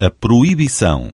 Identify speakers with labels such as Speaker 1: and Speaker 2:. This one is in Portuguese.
Speaker 1: A proibição.